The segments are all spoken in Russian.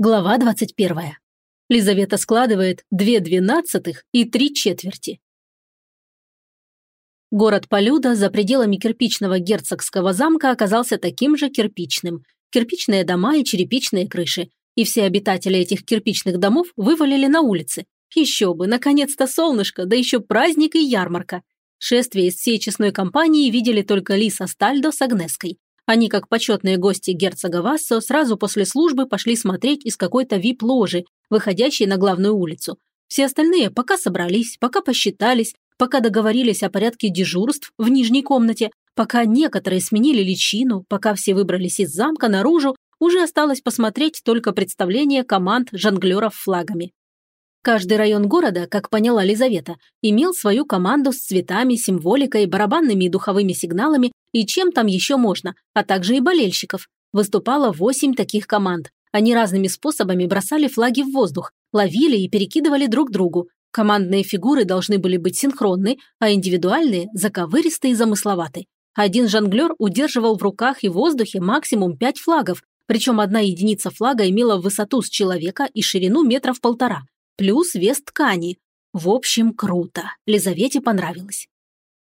Глава 21. Лизавета складывает две двенадцатых и три четверти. Город Полюда за пределами кирпичного герцогского замка оказался таким же кирпичным. Кирпичные дома и черепичные крыши. И все обитатели этих кирпичных домов вывалили на улицы. Еще бы, наконец-то солнышко, да еще праздник и ярмарка. Шествие из всей честной компании видели только Лиса Стальдо с Агнеской. Они, как почетные гости герцога Вассо, сразу после службы пошли смотреть из какой-то вип-ложи, выходящей на главную улицу. Все остальные пока собрались, пока посчитались, пока договорились о порядке дежурств в нижней комнате, пока некоторые сменили личину, пока все выбрались из замка наружу, уже осталось посмотреть только представление команд жонглеров флагами. Каждый район города, как поняла Лизавета, имел свою команду с цветами, символикой, барабанными и духовыми сигналами и чем там еще можно, а также и болельщиков. Выступало восемь таких команд. Они разными способами бросали флаги в воздух, ловили и перекидывали друг другу. Командные фигуры должны были быть синхронны, а индивидуальные – заковыристые и замысловаты. Один жонглер удерживал в руках и в воздухе максимум пять флагов, причем одна единица флага имела высоту с человека и ширину метров полтора, плюс вес ткани. В общем, круто. Лизавете понравилось.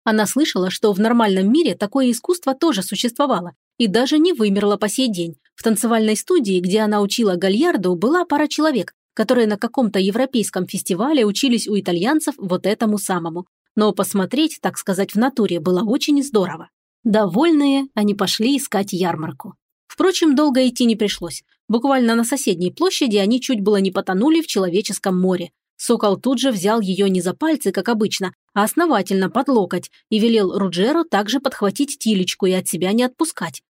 Она слышала, что в нормальном мире такое искусство тоже существовало и даже не вымерло по сей день. В танцевальной студии, где она учила гальярду, была пара человек, которые на каком-то европейском фестивале учились у итальянцев вот этому самому. Но посмотреть, так сказать, в натуре было очень здорово. Довольные, они пошли искать ярмарку. Впрочем, долго идти не пришлось. Буквально на соседней площади они чуть было не потонули в человеческом море. Сокол тут же взял ее не за пальцы, как обычно, а основательно под локоть и велел Руджеру также подхватить Тилечку и от себя не отпускать.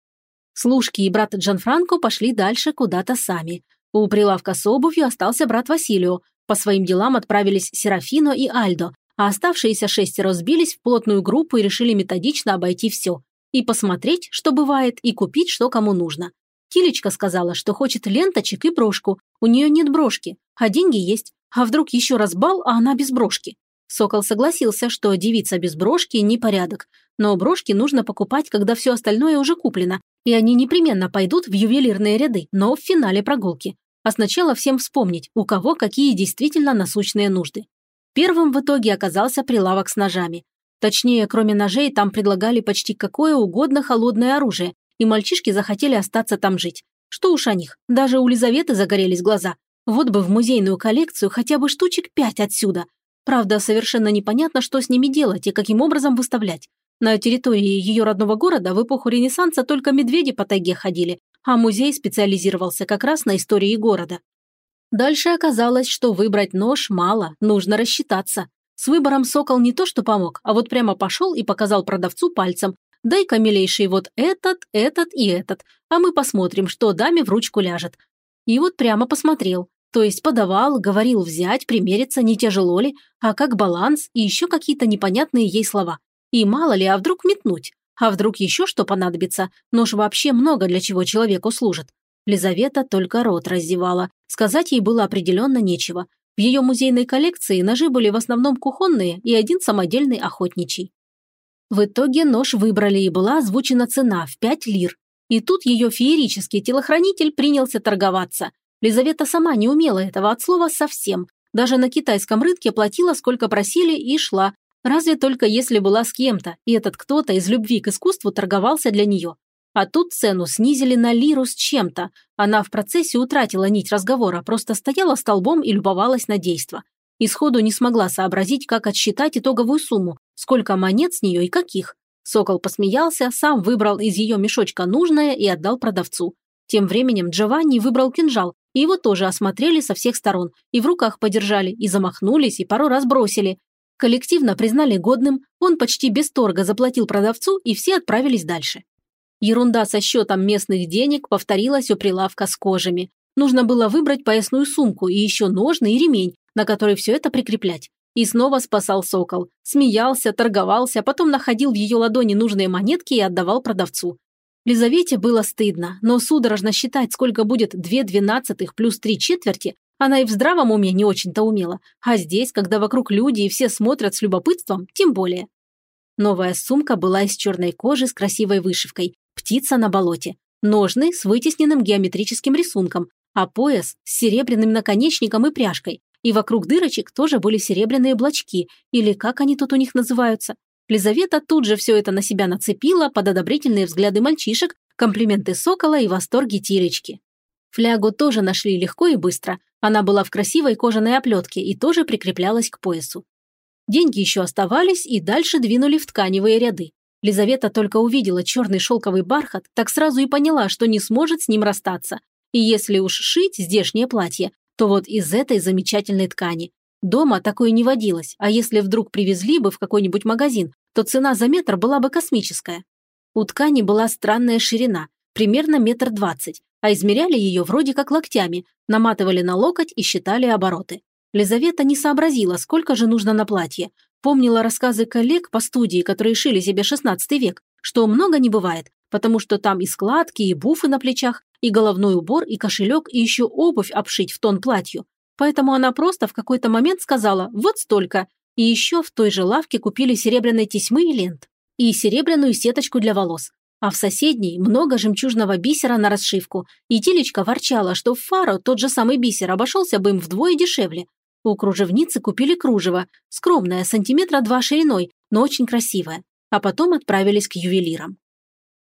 Служки и брат Джанфранко пошли дальше куда-то сами. У прилавка с обувью остался брат Василио. По своим делам отправились Серафино и Альдо, а оставшиеся шестеро сбились в плотную группу и решили методично обойти все. И посмотреть, что бывает, и купить, что кому нужно. Тилечка сказала, что хочет ленточек и брошку. У нее нет брошки, а деньги есть. А вдруг еще раз бал, а она без брошки? Сокол согласился, что девица без брошки – не порядок. Но брошки нужно покупать, когда все остальное уже куплено, и они непременно пойдут в ювелирные ряды, но в финале прогулки. А сначала всем вспомнить, у кого какие действительно насущные нужды. Первым в итоге оказался прилавок с ножами. Точнее, кроме ножей, там предлагали почти какое угодно холодное оружие, и мальчишки захотели остаться там жить. Что уж о них, даже у Лизаветы загорелись глаза. Вот бы в музейную коллекцию хотя бы штучек пять отсюда. Правда, совершенно непонятно, что с ними делать и каким образом выставлять. На территории ее родного города в эпоху Ренессанса только медведи по тайге ходили, а музей специализировался как раз на истории города. Дальше оказалось, что выбрать нож мало, нужно рассчитаться. С выбором сокол не то что помог, а вот прямо пошел и показал продавцу пальцем. Дай-ка, милейший, вот этот, этот и этот, а мы посмотрим, что даме в ручку ляжет. И вот прямо посмотрел. То есть подавал, говорил взять, примериться, не тяжело ли, а как баланс и еще какие-то непонятные ей слова. И мало ли, а вдруг метнуть? А вдруг еще что понадобится? Нож вообще много для чего человеку служит. Лизавета только рот раздевала. Сказать ей было определенно нечего. В ее музейной коллекции ножи были в основном кухонные и один самодельный охотничий. В итоге нож выбрали и была озвучена цена в 5 лир. И тут ее феерический телохранитель принялся торговаться. Лизавета сама не умела этого от слова совсем. Даже на китайском рынке платила, сколько просили, и шла. Разве только если была с кем-то, и этот кто-то из любви к искусству торговался для нее. А тут цену снизили на лиру с чем-то. Она в процессе утратила нить разговора, просто стояла столбом и любовалась на действо. И сходу не смогла сообразить, как отсчитать итоговую сумму, сколько монет с нее и каких. Сокол посмеялся, сам выбрал из ее мешочка нужное и отдал продавцу. Тем временем Джованни выбрал кинжал и его тоже осмотрели со всех сторон, и в руках подержали, и замахнулись, и пару раз бросили. Коллективно признали годным, он почти без торга заплатил продавцу, и все отправились дальше. Ерунда со счетом местных денег повторилась у прилавка с кожами. Нужно было выбрать поясную сумку и еще ножны и ремень, на который все это прикреплять. И снова спасал сокол. Смеялся, торговался, потом находил в ее ладони нужные монетки и отдавал продавцу. Лизавете было стыдно, но судорожно считать, сколько будет две двенадцатых плюс три четверти, она и в здравом уме не очень-то умела, а здесь, когда вокруг люди и все смотрят с любопытством, тем более. Новая сумка была из черной кожи с красивой вышивкой, птица на болоте, ножны с вытесненным геометрическим рисунком, а пояс с серебряным наконечником и пряжкой, и вокруг дырочек тоже были серебряные блочки, или как они тут у них называются. Лизавета тут же все это на себя нацепила под одобрительные взгляды мальчишек, комплименты сокола и восторги Тилечки. Флягу тоже нашли легко и быстро. Она была в красивой кожаной оплетке и тоже прикреплялась к поясу. Деньги еще оставались и дальше двинули в тканевые ряды. Лизавета только увидела черный шелковый бархат, так сразу и поняла, что не сможет с ним расстаться. И если уж шить здешнее платье, то вот из этой замечательной ткани. Дома такое не водилось, а если вдруг привезли бы в какой-нибудь магазин, то цена за метр была бы космическая. У ткани была странная ширина, примерно метр двадцать, а измеряли ее вроде как локтями, наматывали на локоть и считали обороты. Лизавета не сообразила, сколько же нужно на платье. Помнила рассказы коллег по студии, которые шили себе XVI век, что много не бывает, потому что там и складки, и буфы на плечах, и головной убор, и кошелек, и еще обувь обшить в тон платью. Поэтому она просто в какой-то момент сказала «вот столько», и еще в той же лавке купили серебряные тесьмы и лент. И серебряную сеточку для волос. А в соседней много жемчужного бисера на расшивку. И Тилечка ворчала, что в Фаро тот же самый бисер обошелся бы им вдвое дешевле. У кружевницы купили кружево, скромное, сантиметра два шириной, но очень красивое. А потом отправились к ювелирам.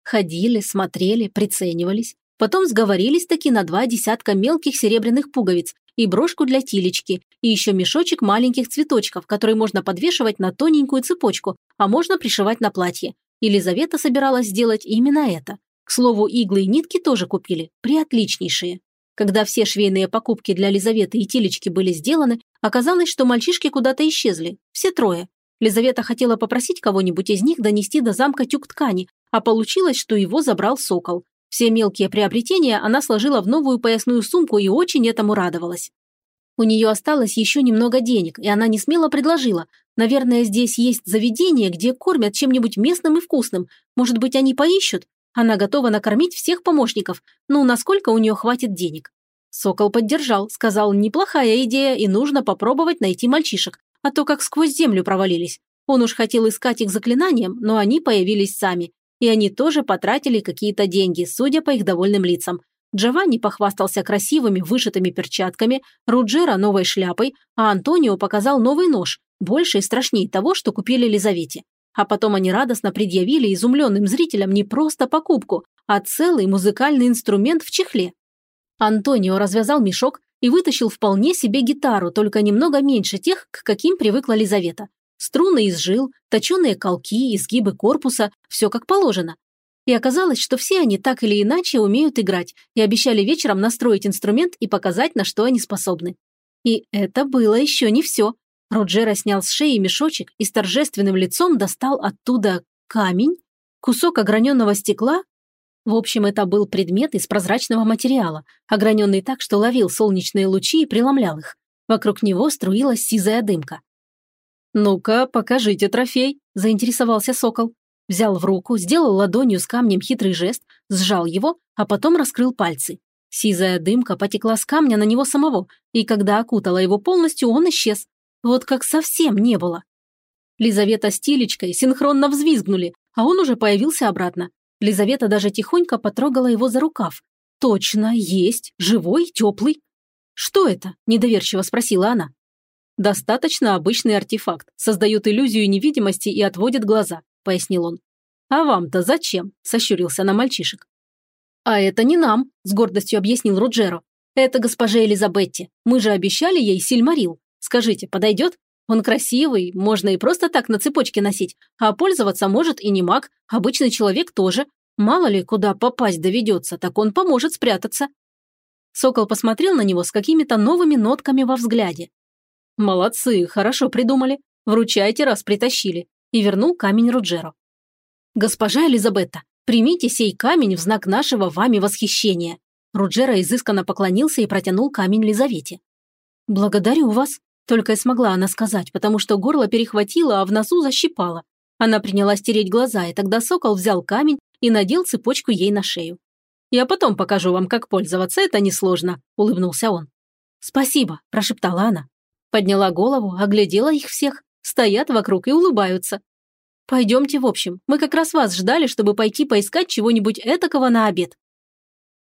Ходили, смотрели, приценивались. Потом сговорились таки на два десятка мелких серебряных пуговиц и брошку для тилечки, и еще мешочек маленьких цветочков, которые можно подвешивать на тоненькую цепочку, а можно пришивать на платье. Елизавета собиралась сделать именно это. К слову, иглы и нитки тоже купили, приотличнейшие. Когда все швейные покупки для Лизаветы и Тилечки были сделаны, оказалось, что мальчишки куда-то исчезли. Все трое. Лизавета хотела попросить кого-нибудь из них донести до замка тюк ткани, а получилось, что его забрал сокол. Все мелкие приобретения она сложила в новую поясную сумку и очень этому радовалась. У нее осталось еще немного денег, и она не смело предложила. Наверное, здесь есть заведение, где кормят чем-нибудь местным и вкусным. Может быть, они поищут? Она готова накормить всех помощников. Ну, насколько у нее хватит денег? Сокол поддержал, сказал, неплохая идея, и нужно попробовать найти мальчишек, а то как сквозь землю провалились. Он уж хотел искать их заклинанием, но они появились сами и они тоже потратили какие-то деньги, судя по их довольным лицам. Джованни похвастался красивыми вышитыми перчатками, Руджера новой шляпой, а Антонио показал новый нож, больше и страшнее того, что купили Лизавете. А потом они радостно предъявили изумленным зрителям не просто покупку, а целый музыкальный инструмент в чехле. Антонио развязал мешок и вытащил вполне себе гитару, только немного меньше тех, к каким привыкла Лизавета. Струны из жил, точеные колки, изгибы корпуса – все как положено. И оказалось, что все они так или иначе умеют играть и обещали вечером настроить инструмент и показать, на что они способны. И это было еще не все. Роджера снял с шеи мешочек и с торжественным лицом достал оттуда камень, кусок ограненного стекла. В общем, это был предмет из прозрачного материала, ограненный так, что ловил солнечные лучи и преломлял их. Вокруг него струилась сизая дымка. «Ну-ка, покажите трофей», – заинтересовался сокол. Взял в руку, сделал ладонью с камнем хитрый жест, сжал его, а потом раскрыл пальцы. Сизая дымка потекла с камня на него самого, и когда окутала его полностью, он исчез. Вот как совсем не было. Лизавета с Тилечкой синхронно взвизгнули, а он уже появился обратно. Лизавета даже тихонько потрогала его за рукав. «Точно, есть, живой, теплый». «Что это?» – недоверчиво спросила она. «Достаточно обычный артефакт, создает иллюзию невидимости и отводит глаза», – пояснил он. «А вам-то зачем?» – сощурился на мальчишек. «А это не нам», – с гордостью объяснил Роджеро. «Это госпоже Элизабетте. Мы же обещали ей сильмарил. Скажите, подойдет? Он красивый, можно и просто так на цепочке носить, а пользоваться может и не маг, обычный человек тоже. Мало ли, куда попасть доведется, так он поможет спрятаться». Сокол посмотрел на него с какими-то новыми нотками во взгляде. «Молодцы, хорошо придумали. Вручайте, раз притащили». И вернул камень Руджеру. «Госпожа Элизабетта, примите сей камень в знак нашего вами восхищения». Руджера изысканно поклонился и протянул камень Лизавете. «Благодарю вас», – только и смогла она сказать, потому что горло перехватило, а в носу защипало. Она принялась тереть глаза, и тогда сокол взял камень и надел цепочку ей на шею. «Я потом покажу вам, как пользоваться, это несложно», – улыбнулся он. «Спасибо», – прошептала она. Подняла голову, оглядела их всех, стоят вокруг и улыбаются. «Пойдемте в общем, мы как раз вас ждали, чтобы пойти поискать чего-нибудь этакого на обед».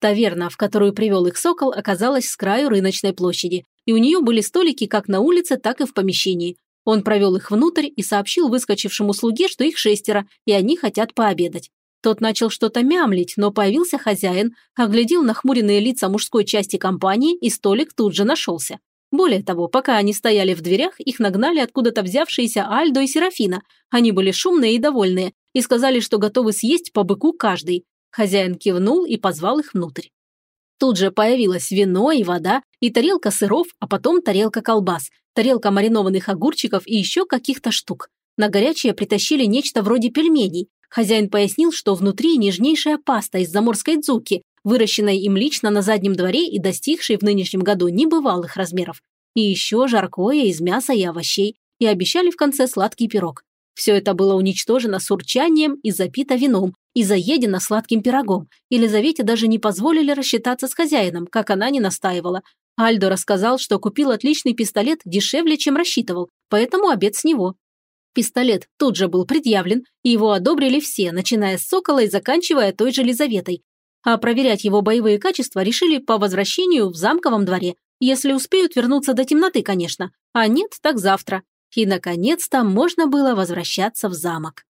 Таверна, в которую привел их сокол, оказалась с краю рыночной площади, и у нее были столики как на улице, так и в помещении. Он провел их внутрь и сообщил выскочившему слуге, что их шестеро, и они хотят пообедать. Тот начал что-то мямлить, но появился хозяин, оглядел нахмуренные лица мужской части компании, и столик тут же нашелся. Более того, пока они стояли в дверях, их нагнали откуда-то взявшиеся Альдо и Серафина. Они были шумные и довольные, и сказали, что готовы съесть по быку каждый. Хозяин кивнул и позвал их внутрь. Тут же появилось вино и вода, и тарелка сыров, а потом тарелка колбас, тарелка маринованных огурчиков и еще каких-то штук. На горячее притащили нечто вроде пельменей. Хозяин пояснил, что внутри нежнейшая паста из заморской дзуки, выращенной им лично на заднем дворе и достигшей в нынешнем году небывалых размеров. И еще жаркое из мяса и овощей. И обещали в конце сладкий пирог. Все это было уничтожено с и запито вином, и заедено сладким пирогом. Елизавете даже не позволили рассчитаться с хозяином, как она не настаивала. Альдо рассказал, что купил отличный пистолет дешевле, чем рассчитывал, поэтому обед с него. Пистолет тут же был предъявлен, и его одобрили все, начиная с Сокола и заканчивая той же Лизаветой. А проверять его боевые качества решили по возвращению в замковом дворе, если успеют вернуться до темноты, конечно, а нет, так завтра. И, наконец-то, можно было возвращаться в замок.